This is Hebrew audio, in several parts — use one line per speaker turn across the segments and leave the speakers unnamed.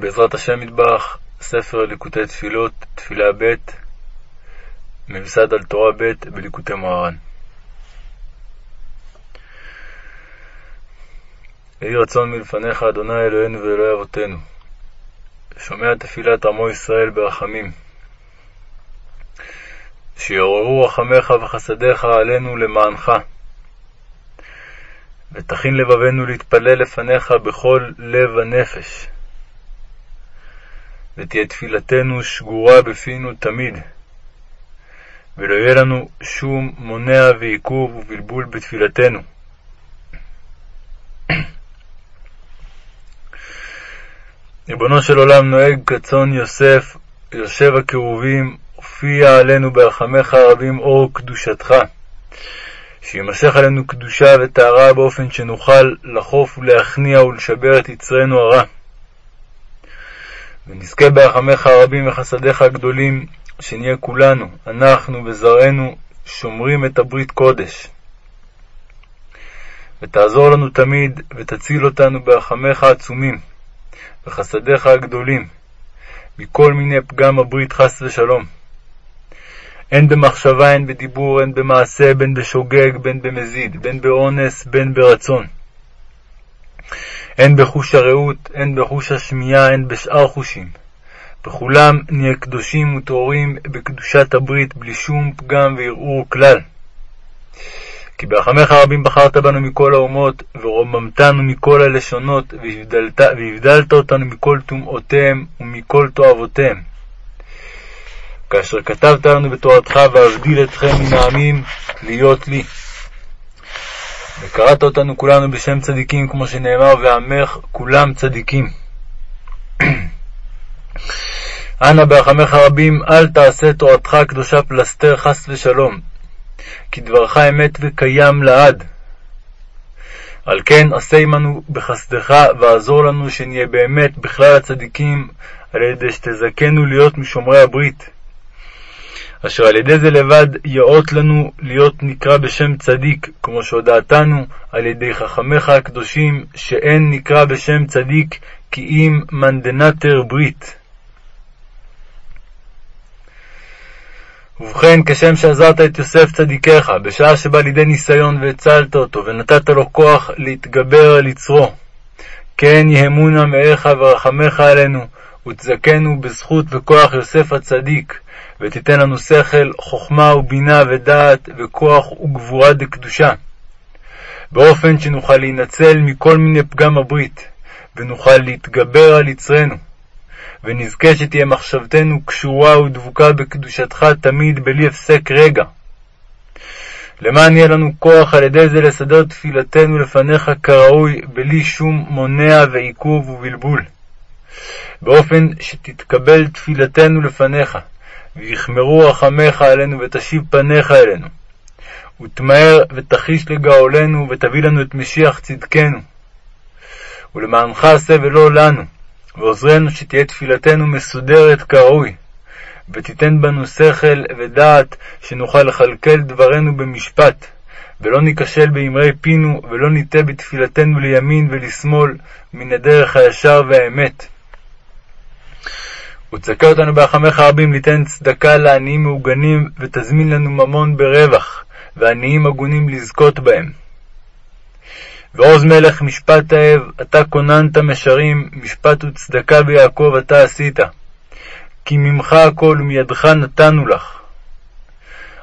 בעזרת השם מטבח, ספר ליקוטי תפילות, תפילה ב', מיוסד על תורה ב' בליקוטי מוהר"ן. יהי רצון מלפניך, אדוני אלוהינו ואלוהי אבותינו, שומע תפילת עמו ישראל ברחמים, שיעוררו רחמך וחסדיך עלינו למענך, ותכין לבבנו להתפלל לפניך בכל לב ונפש. ותהיה תפילתנו שגורה בפינו תמיד, ולא יהיה לנו שום מונע ועיכוב ובלבול בתפילתנו. ריבונו של עולם נוהג כצאן יוסף, יושב הקירובים, הופיע עלינו ברחמך הרבים אור קדושתך, שימשך עלינו קדושה וטהרה באופן שנוכל לחוף ולהכניע ולשבר את יצרנו הרע. ונזכה ברחמך הרבים וחסדיך הגדולים, שנהיה כולנו, אנחנו וזרענו, שומרים את הברית קודש. ותעזור לנו תמיד, ותציל אותנו ברחמך העצומים, וחסדיך הגדולים, מכל מיני פגם הברית חס ושלום. הן במחשבה, הן בדיבור, הן במעשה, בין בשוגג, בין במזיד, בין באונס, בין ברצון. הן בחוש הרעות, הן בחוש השמיעה, הן בשאר חושים. בכולם נהיה קדושים וטהורים בקדושת הברית, בלי שום פגם וערעור כלל. כי ברחמך הרבים בחרת בנו מכל האומות, ורוממתנו מכל הלשונות, והבדלת, והבדלת אותנו מכל טומאותיהם ומכל תועבותיהם. כאשר כתבת לנו בתורתך, ואבדיל אתכם מן העמים להיות לי. וקראת אותנו כולנו בשם צדיקים, כמו שנאמר, ועמך כולם צדיקים. אנא ברחמך רבים, אל תעשה תורתך הקדושה פלסתר חס ושלום, כי דברך אמת וקיים לעד. על כן עשה עמנו בחסדך, ועזור לנו שנהיה באמת בכלל הצדיקים, על ידי שתזכנו להיות משומרי הברית. אשר על ידי זה לבד יאות לנו להיות נקרא בשם צדיק, כמו שהודעתנו על ידי חכמיך הקדושים, שאין נקרא בשם צדיק כי אם מנדנטר ברית. ובכן, כשם שעזרת את יוסף צדיקך, בשעה שבא לידי ניסיון והצלת אותו, ונתת לו כוח להתגבר על יצרו, כן יהמונה מאיך ורחמך עלינו, ותזכנו בזכות וכוח יוסף הצדיק, ותיתן לנו שכל, חוכמה ובינה ודעת, וכוח וגבורה דקדושה, באופן שנוכל להינצל מכל מיני פגם הברית, ונוכל להתגבר על יצרנו, ונזכה שתהיה מחשבתנו קשורה ודבוקה בקדושתך תמיד בלי הפסק רגע. למען יהיה לנו כוח על ידי זה לסדר תפילתנו לפניך כראוי, בלי שום מונע ועיכוב ובלבול, באופן שתתקבל תפילתנו לפניך, ויחמרו רחמך עלינו ותשיב פניך אלינו. ותמהר ותחיש לגאולנו, ותביא לנו את משיח צדקנו. ולמענך עשה ולא לנו, ועוזרנו שתהיה תפילתנו מסודרת כראוי, ותיתן בנו שכל ודעת, שנוכל לכלכל דברינו במשפט, ולא ניכשל באמרי פינו, ולא ניטה בתפילתנו לימין ולשמאל, מן הדרך הישר והאמת. ותזכה אותנו ברחמך רבים ליתן צדקה לעניים מעוגנים, ותזמין לנו ממון ברווח, ועניים הגונים לזכות בהם. ועוז מלך משפט האב, אתה כוננת משרים, משפט וצדקה ביעקב אתה עשית. כי ממך הכל ומידך נתנו לך.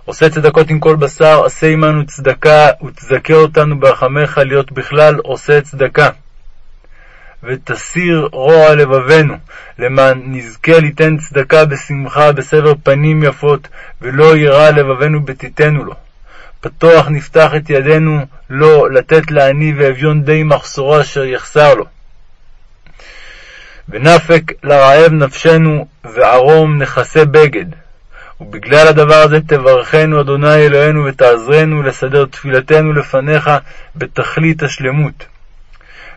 עושה צדקות עם כל בשר, עשה עמנו צדקה, ותזכה אותנו ברחמך להיות בכלל עושה צדקה. ותסיר רוע לבבנו, למען נזכה ליתן צדקה בשמחה, בסבר פנים יפות, ולא יירא לבבנו בתיתנו לו. פתוח נפתח את ידינו לו לתת לעני ואביון די מחסורו אשר יחסר לו. ונפק לרעב נפשנו, וערום נכסה בגד. ובגלל הדבר הזה תברכנו, אדוני אלוהינו, ותעזרנו לסדר תפילתנו לפניך בתכלית השלמות.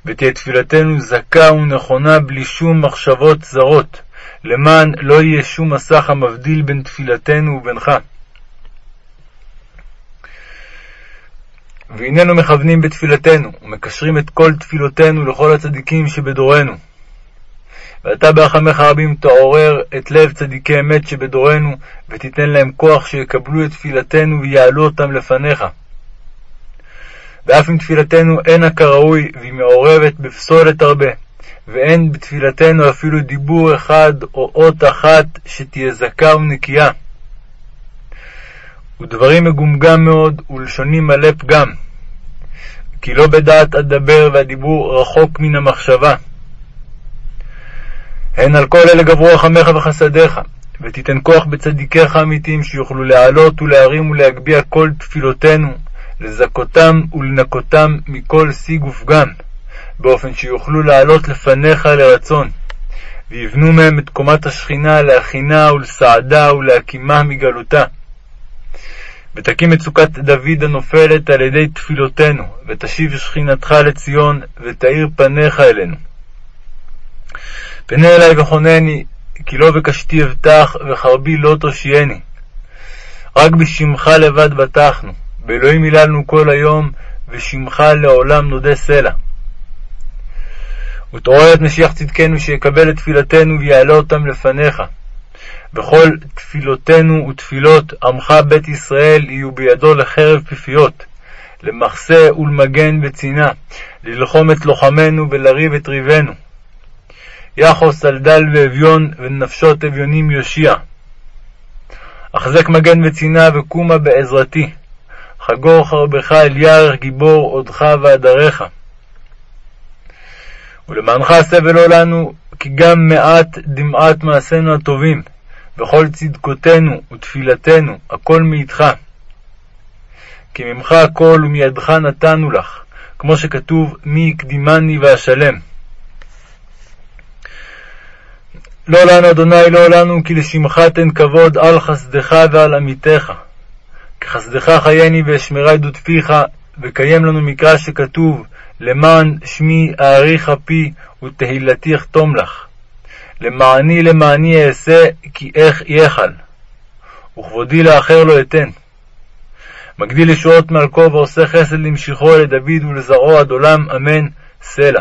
ותהיה תפילתנו זכה ונכונה בלי שום מחשבות זרות, למען לא יהיה שום מסך המבדיל בין תפילתנו ובינך. והננו מכוונים בתפילתנו, ומקשרים את כל תפילותינו לכל הצדיקים שבדורנו. ואתה ברחמך רבים תעורר את לב צדיקי אמת שבדורנו, ותיתן להם כוח שיקבלו את תפילתנו ויעלו אותם לפניך. ואף אם תפילתנו אינה כראוי, והיא מעורבת בפסולת הרבה, ואין בתפילתנו אפילו דיבור אחד או אות אחת שתהיה זכה ונקייה. ודברים מגומגם מאוד, ולשוני מלא פגם. כי לא בדעת אדבר, והדיבור רחוק מן המחשבה. הן על כל אלה גברו רחמך וחסדיך, ותיתן כוח בצדיקיך האמיתיים שיוכלו להעלות ולהרים ולהגביה כל תפילותינו, לזכותם ולנקותם מכל שיג ופגם, באופן שיוכלו לעלות לפניך לרצון, ויבנו מהם את קומת השכינה להכינה ולסעדה ולהקימה מגלותה. ותקים את סוכת דוד הנופלת על ידי תפילותינו, ותשיב שכינתך לציון, ותאיר פניך אלינו. פנה אלי וחונני, כי לא בקשתי אבטח, וחרבי לא תושייני. רק בשמך לבד בטחנו, באלוהים היללנו כל היום, ושמך לעולם נודה סלע. ותעורר את משיח צדקנו, שיקבל את תפילתנו ויעלה אותם לפניך. וכל תפילותינו ותפילות עמך בית ישראל יהיו בידו לחרב פיפיות, למחסה ולמגן וצינה, ללחום את לוחמינו ולריב את ריבנו. יחוס על דל ואביון, ונפשות אביונים יושיע. החזק מגן וצינה וקומה בעזרתי. חגור חרבך אל ירך גיבור עודך והדריך. ולמענך עשה ולא לנו, כי גם מעט דמעת מעשינו הטובים, וכל צדקותינו ותפילתנו, הכל מאיתך. כי ממך הכל ומידך נתנו לך, כמו שכתוב, מי יקדימני ואשלם. לא לנו, אדוני, לא לנו, כי לשמך תן כבוד על חסדך ועל עמיתך. כחסדך חייני ואשמרה עדות פיך, וקיים לנו מקרא שכתוב, למען שמי אאריך אפי ותהילתי אחתום לך. למעני למעני אעשה, כי איך יחל. וכבודי לאחר לא אתן. מגדיל ישועות מלכו ועושה חסד למשיכו לדוד ולזרעו עד עולם, אמן, סלע.